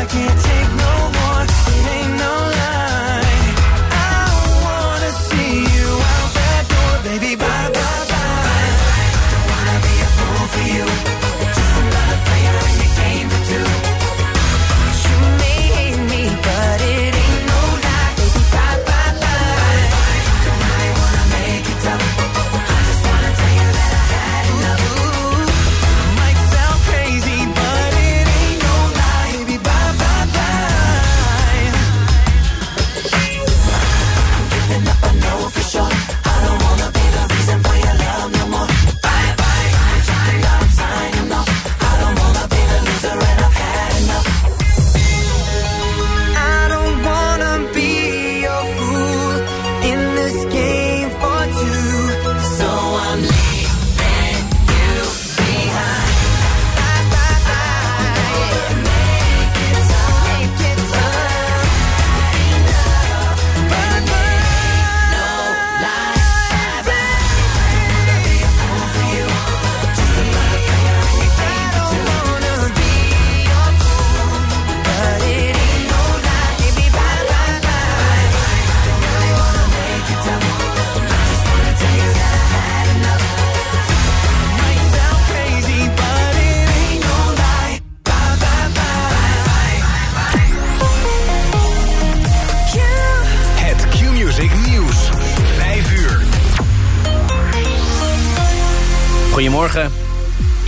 I can't take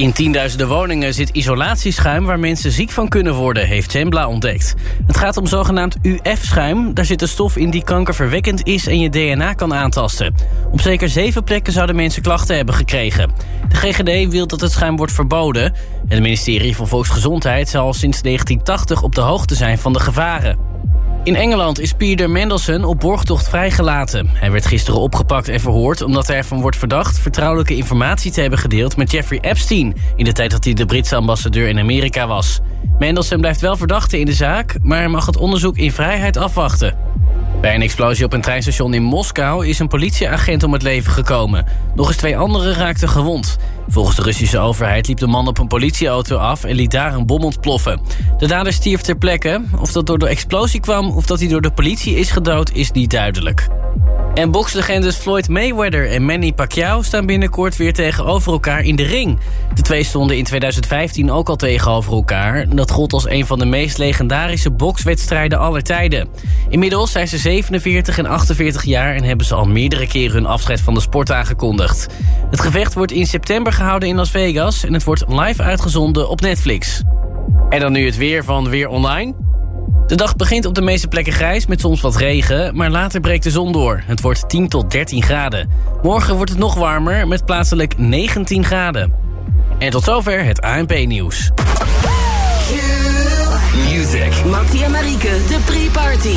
In tienduizenden woningen zit isolatieschuim waar mensen ziek van kunnen worden, heeft Zembla ontdekt. Het gaat om zogenaamd UF-schuim. Daar zit een stof in die kankerverwekkend is en je DNA kan aantasten. Op zeker zeven plekken zouden mensen klachten hebben gekregen. De GGD wil dat het schuim wordt verboden. En het ministerie van Volksgezondheid zal sinds 1980 op de hoogte zijn van de gevaren. In Engeland is Peter Mendelssohn op borgtocht vrijgelaten. Hij werd gisteren opgepakt en verhoord omdat hij ervan wordt verdacht... vertrouwelijke informatie te hebben gedeeld met Jeffrey Epstein... in de tijd dat hij de Britse ambassadeur in Amerika was. Mendelssohn blijft wel verdachte in de zaak... maar hij mag het onderzoek in vrijheid afwachten. Bij een explosie op een treinstation in Moskou is een politieagent om het leven gekomen. Nog eens twee anderen raakten gewond. Volgens de Russische overheid liep de man op een politieauto af en liet daar een bom ontploffen. De dader stierf ter plekke. Of dat door de explosie kwam of dat hij door de politie is gedood is niet duidelijk. En bokslegendes Floyd Mayweather en Manny Pacquiao staan binnenkort weer tegenover elkaar in de ring. De twee stonden in 2015 ook al tegenover elkaar. Dat gold als een van de meest legendarische bokswedstrijden aller tijden. Inmiddels zijn ze 47 en 48 jaar en hebben ze al meerdere keren hun afscheid van de sport aangekondigd. Het gevecht wordt in september gehouden in Las Vegas en het wordt live uitgezonden op Netflix. En dan nu het weer van Weer Online. De dag begint op de meeste plekken grijs met soms wat regen, maar later breekt de zon door. Het wordt 10 tot 13 graden. Morgen wordt het nog warmer met plaatselijk 19 graden. En tot zover het ANP-nieuws. Music. Mattie en Marieke, de pre-party.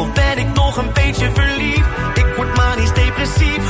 of ben ik nog een beetje verliefd? Ik word manisch depressief.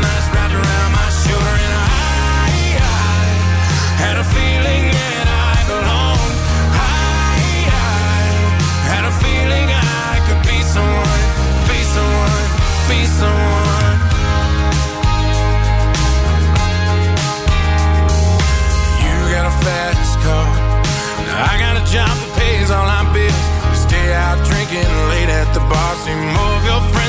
Had a feeling that I belonged. I, had a feeling I could be someone, be someone, be someone. You got a fast car. I got a job that pays all my bills. We stay out drinking late at the bar. See more of your friends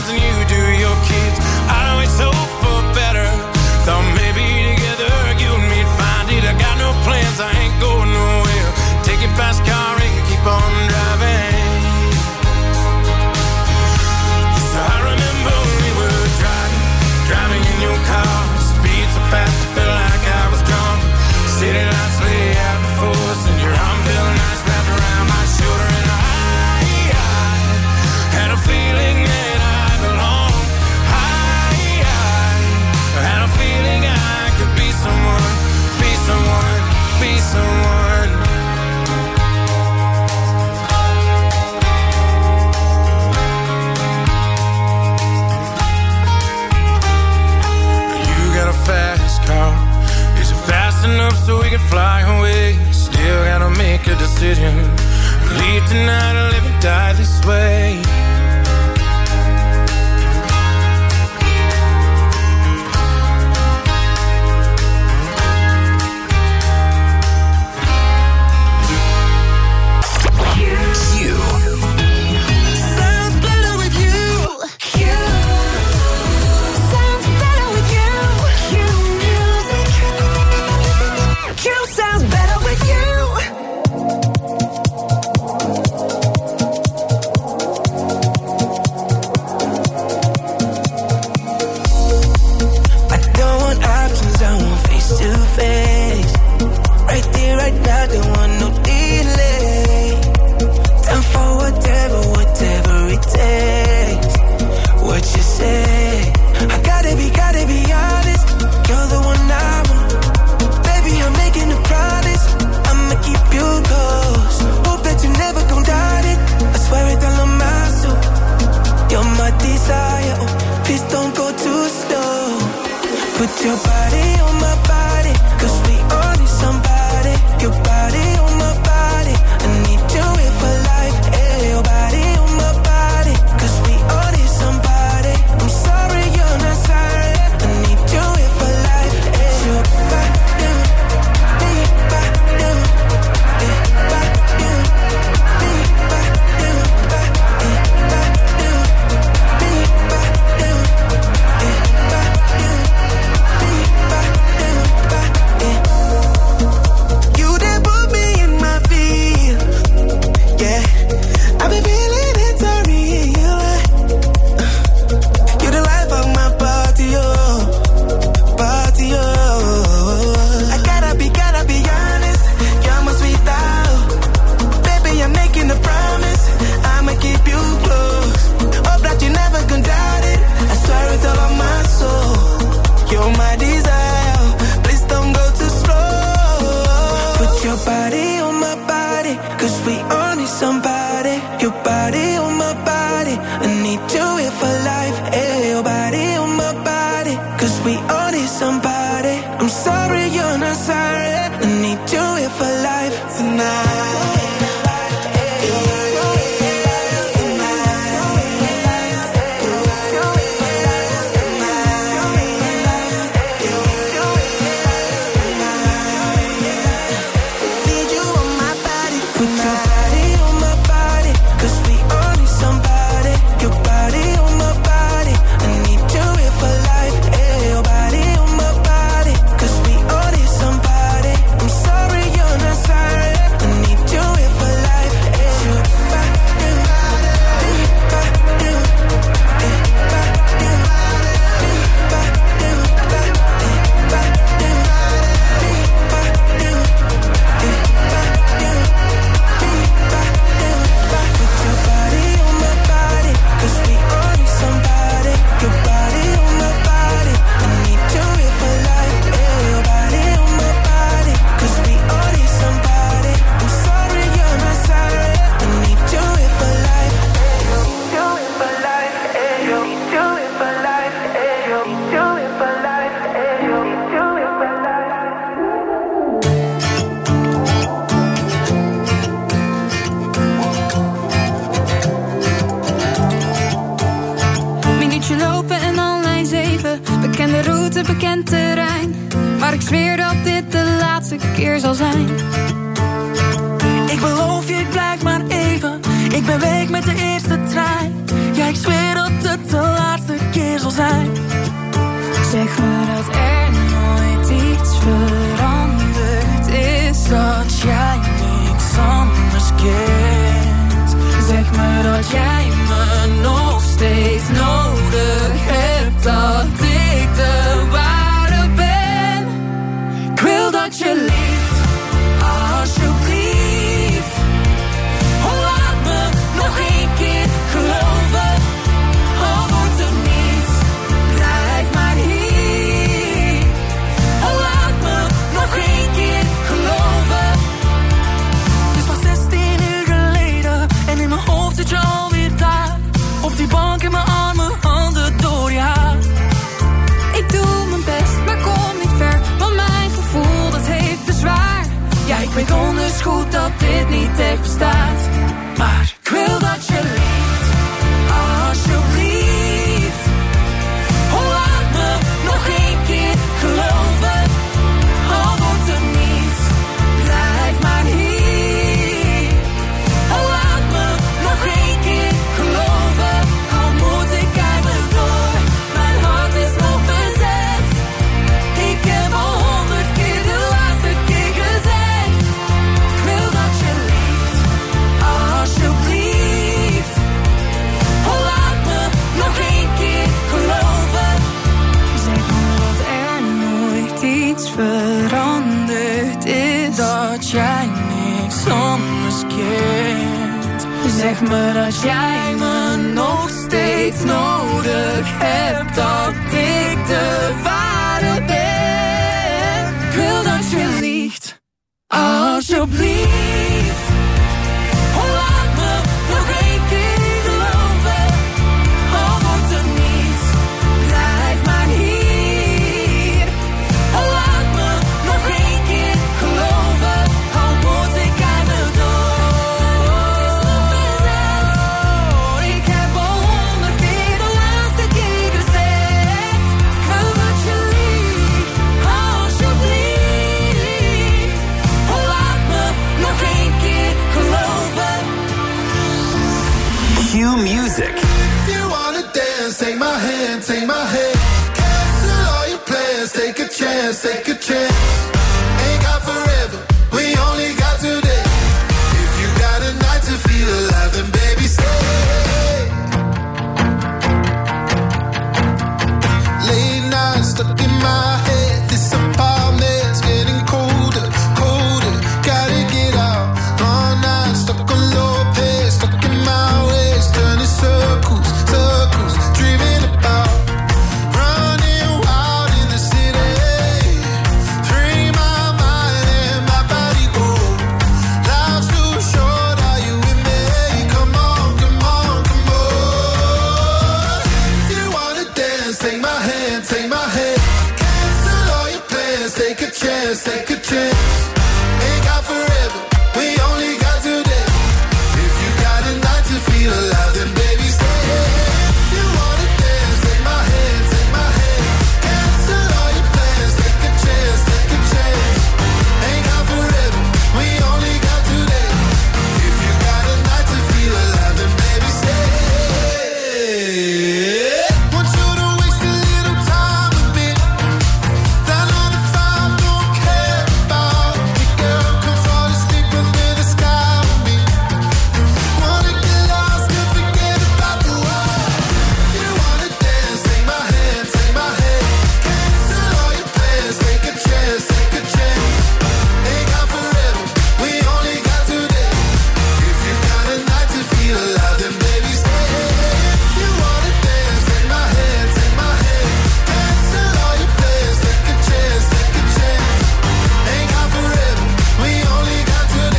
your body weet onders goed dat dit niet echt bestaat. Maar als jij me nog steeds nodig hebt. Dat ik de ware ben. Ik wil dat je liegt, alsjeblieft. hands, say goodbye.